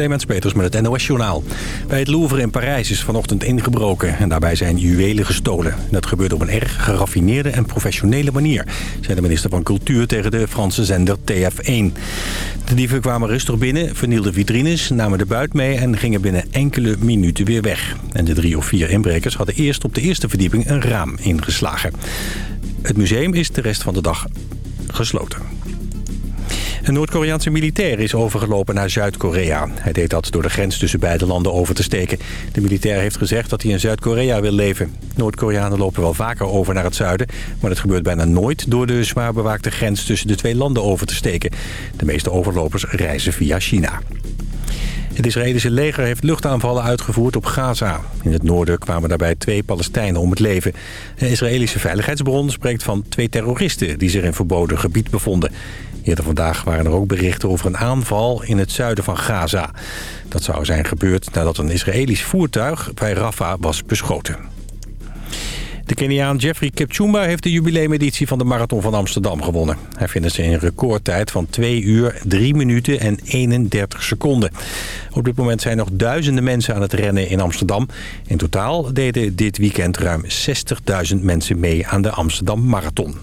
Clemens Peters met het NOS Journaal. Bij het Louvre in Parijs is vanochtend ingebroken en daarbij zijn juwelen gestolen. Dat gebeurde op een erg geraffineerde en professionele manier, zei de minister van Cultuur tegen de Franse zender TF1. De dieven kwamen rustig binnen, vernielden vitrines, namen de buit mee en gingen binnen enkele minuten weer weg. En de drie of vier inbrekers hadden eerst op de eerste verdieping een raam ingeslagen. Het museum is de rest van de dag gesloten. Een Noord-Koreaanse militair is overgelopen naar Zuid-Korea. Hij deed dat door de grens tussen beide landen over te steken. De militair heeft gezegd dat hij in Zuid-Korea wil leven. Noord-Koreanen lopen wel vaker over naar het zuiden... maar dat gebeurt bijna nooit door de zwaar bewaakte grens tussen de twee landen over te steken. De meeste overlopers reizen via China. Het Israëlische leger heeft luchtaanvallen uitgevoerd op Gaza. In het noorden kwamen daarbij twee Palestijnen om het leven. Een Israëlische veiligheidsbron spreekt van twee terroristen... die zich in verboden gebied bevonden. Eerder vandaag waren er ook berichten over een aanval in het zuiden van Gaza. Dat zou zijn gebeurd nadat een Israëlisch voertuig bij Rafah was beschoten. De Keniaan Jeffrey Kipchumba heeft de jubileumeditie van de Marathon van Amsterdam gewonnen. Hij ze in een recordtijd van 2 uur, 3 minuten en 31 seconden. Op dit moment zijn nog duizenden mensen aan het rennen in Amsterdam. In totaal deden dit weekend ruim 60.000 mensen mee aan de Amsterdam Marathon.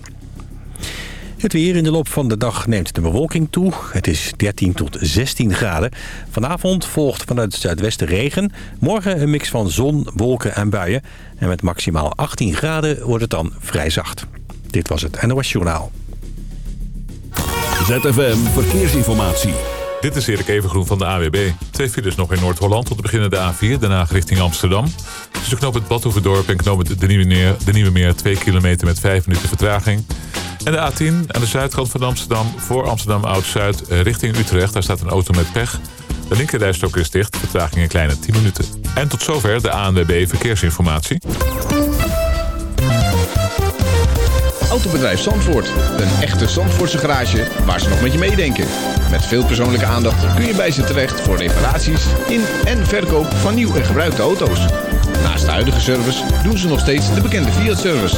Het weer in de loop van de dag neemt de bewolking toe. Het is 13 tot 16 graden. Vanavond volgt vanuit het zuidwesten regen. Morgen een mix van zon, wolken en buien. En met maximaal 18 graden wordt het dan vrij zacht. Dit was het NOS Journaal. ZFM Verkeersinformatie. Dit is Erik Evengroen van de AWB. Twee files nog in Noord-Holland tot de beginnende A4, daarna richting Amsterdam. Tussen knoop het Badhoevedorp en knoop het de Nieuwe, Meer, de Nieuwe Meer 2 kilometer met 5 minuten vertraging. En de A10 aan de zuidkant van Amsterdam voor Amsterdam Oud-Zuid richting Utrecht. Daar staat een auto met pech. De linkerrijstok is dicht, vertraging een kleine 10 minuten. En tot zover de ANWB Verkeersinformatie. Autobedrijf Zandvoort. Een echte Zandvoortse garage waar ze nog met je meedenken. Met veel persoonlijke aandacht kun je bij ze terecht voor reparaties in en verkoop van nieuw en gebruikte auto's. Naast de huidige service doen ze nog steeds de bekende Fiat-service.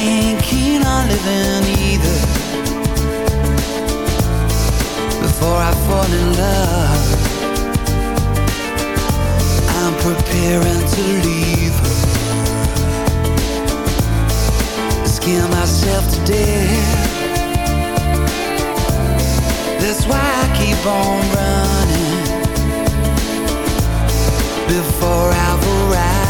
Ain't keen on living either. Before I fall in love, I'm preparing to leave. Scare myself to death. That's why I keep on running before I've arrived.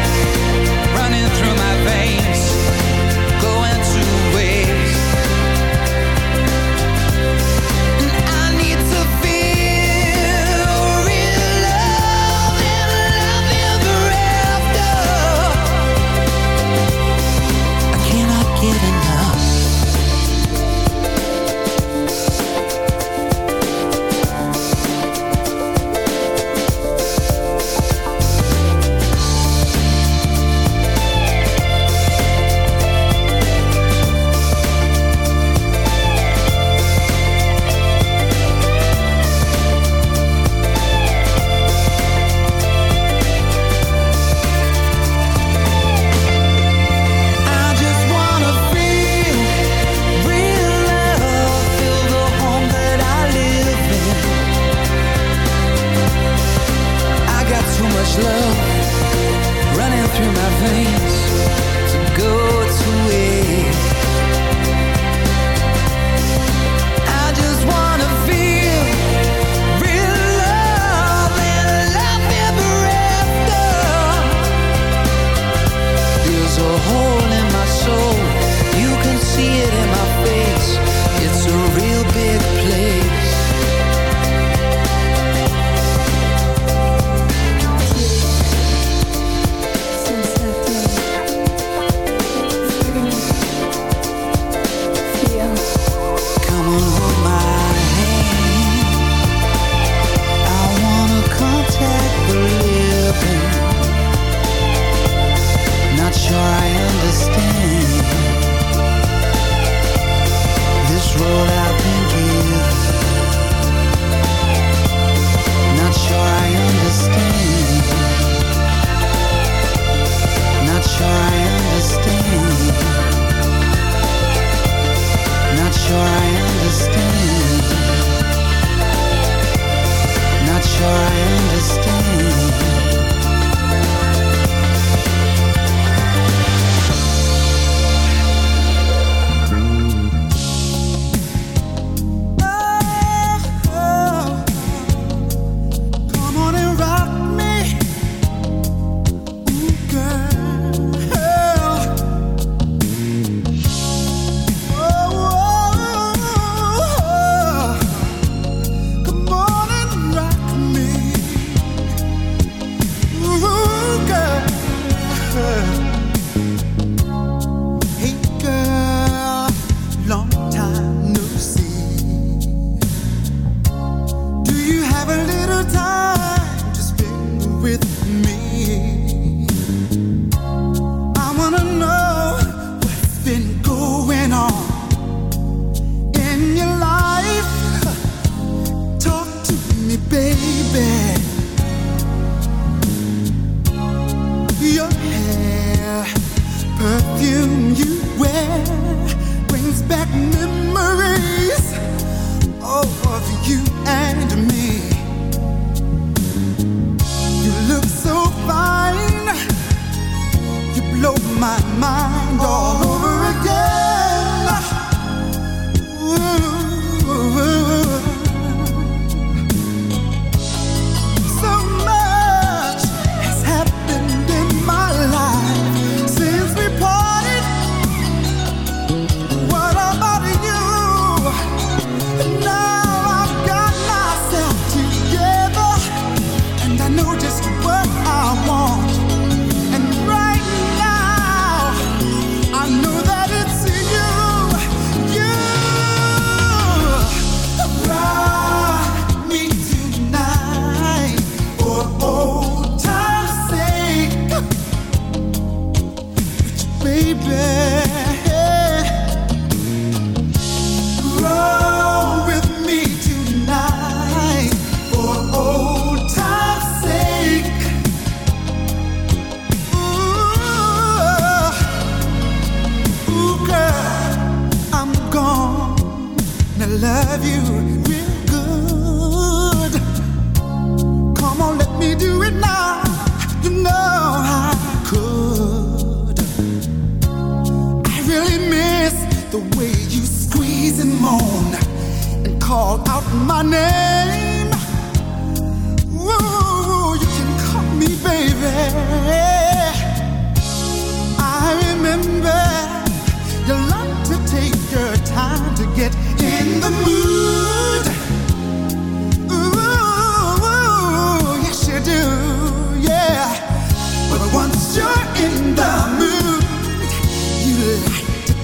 get in the mood.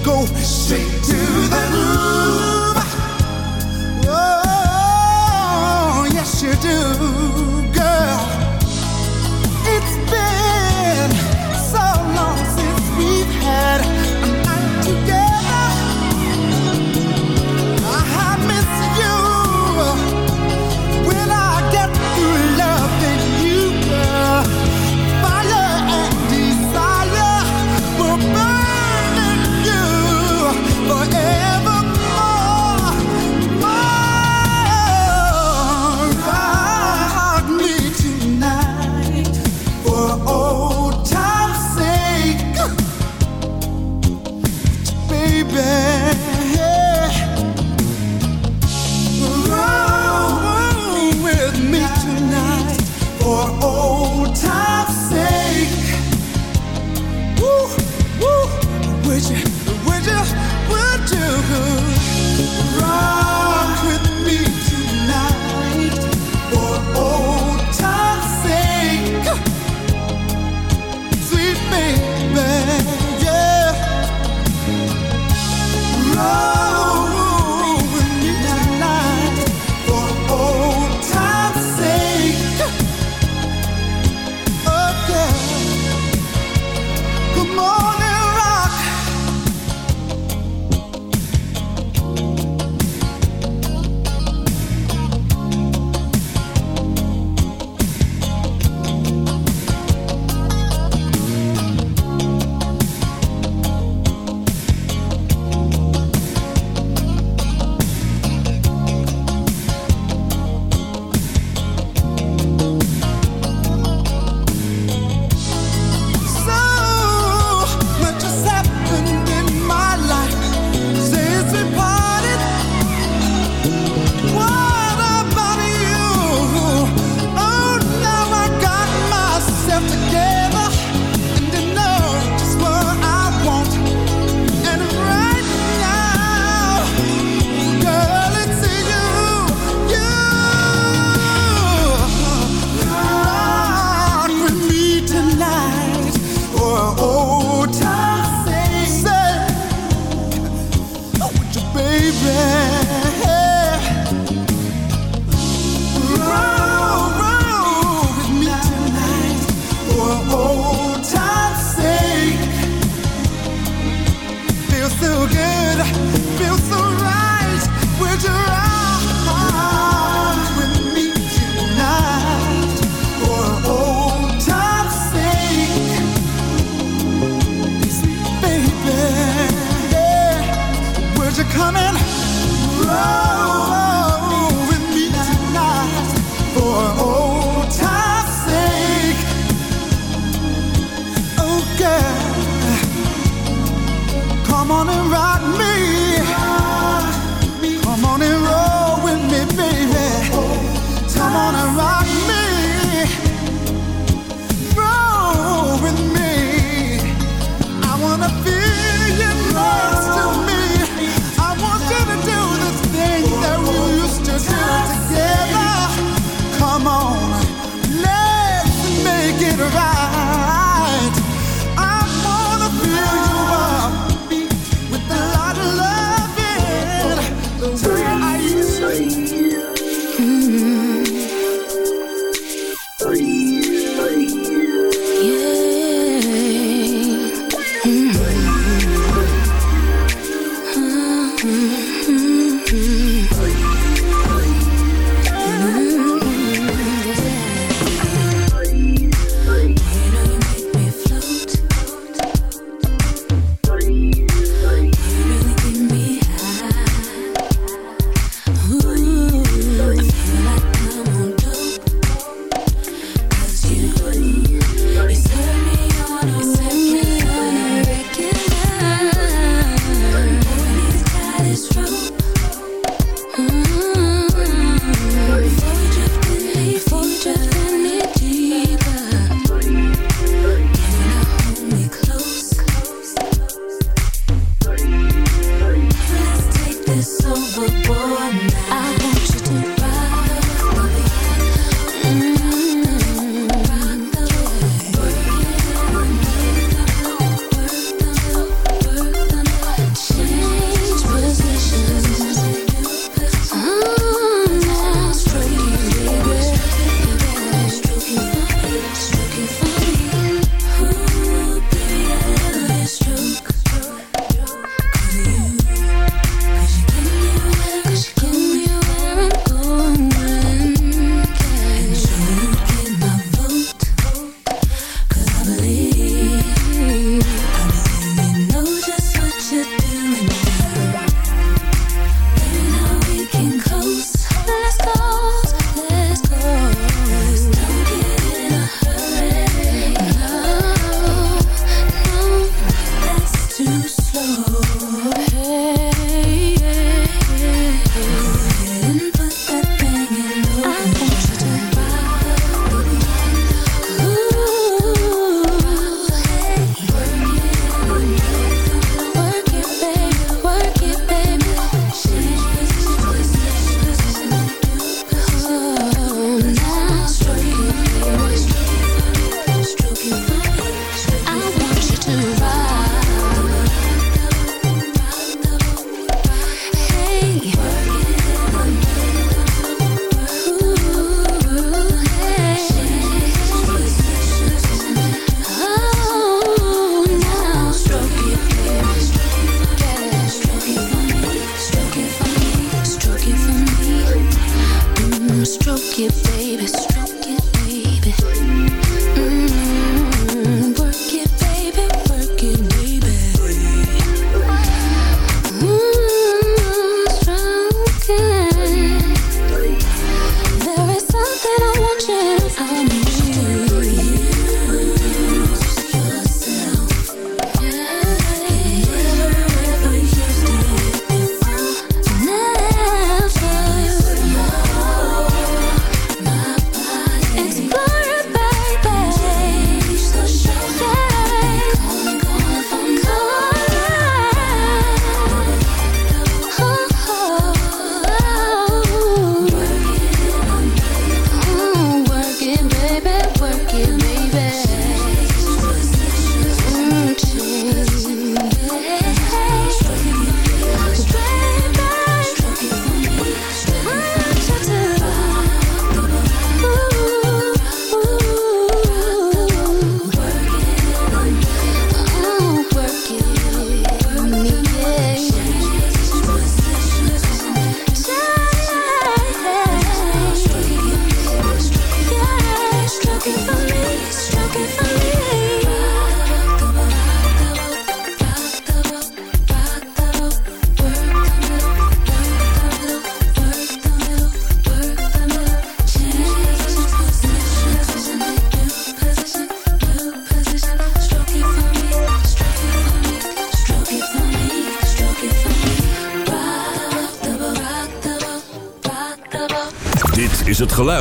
Go straight to the groove.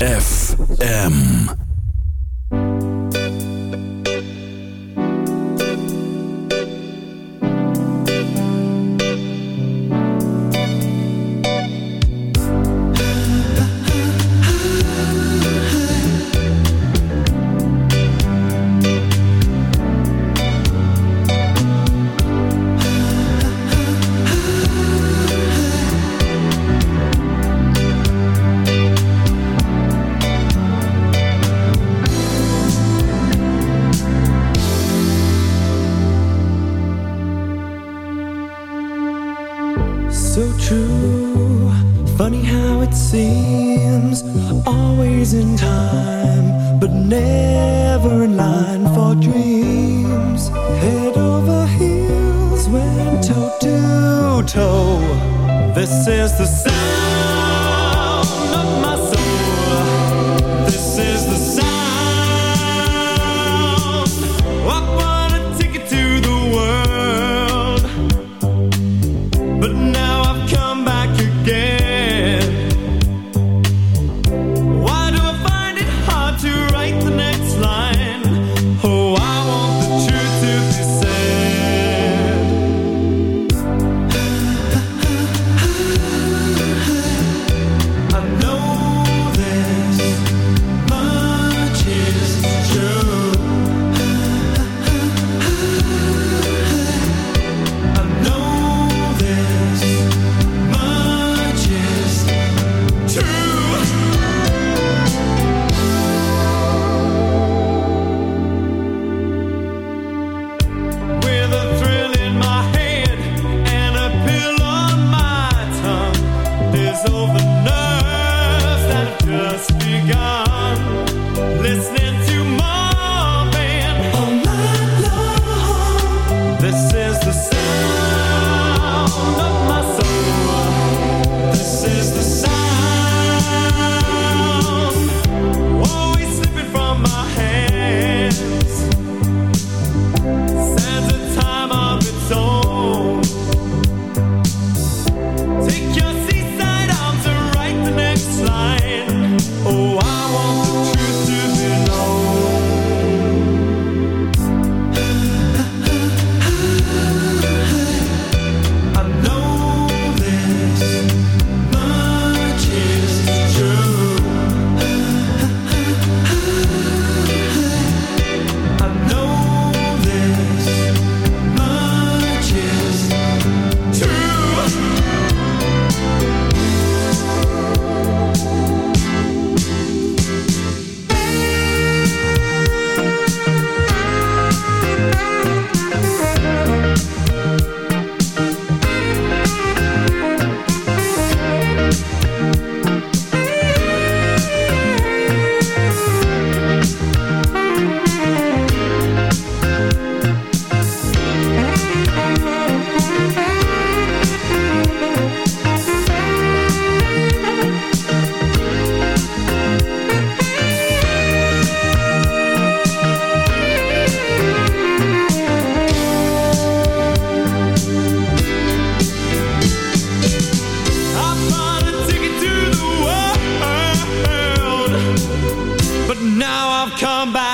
FM.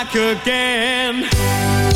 back again.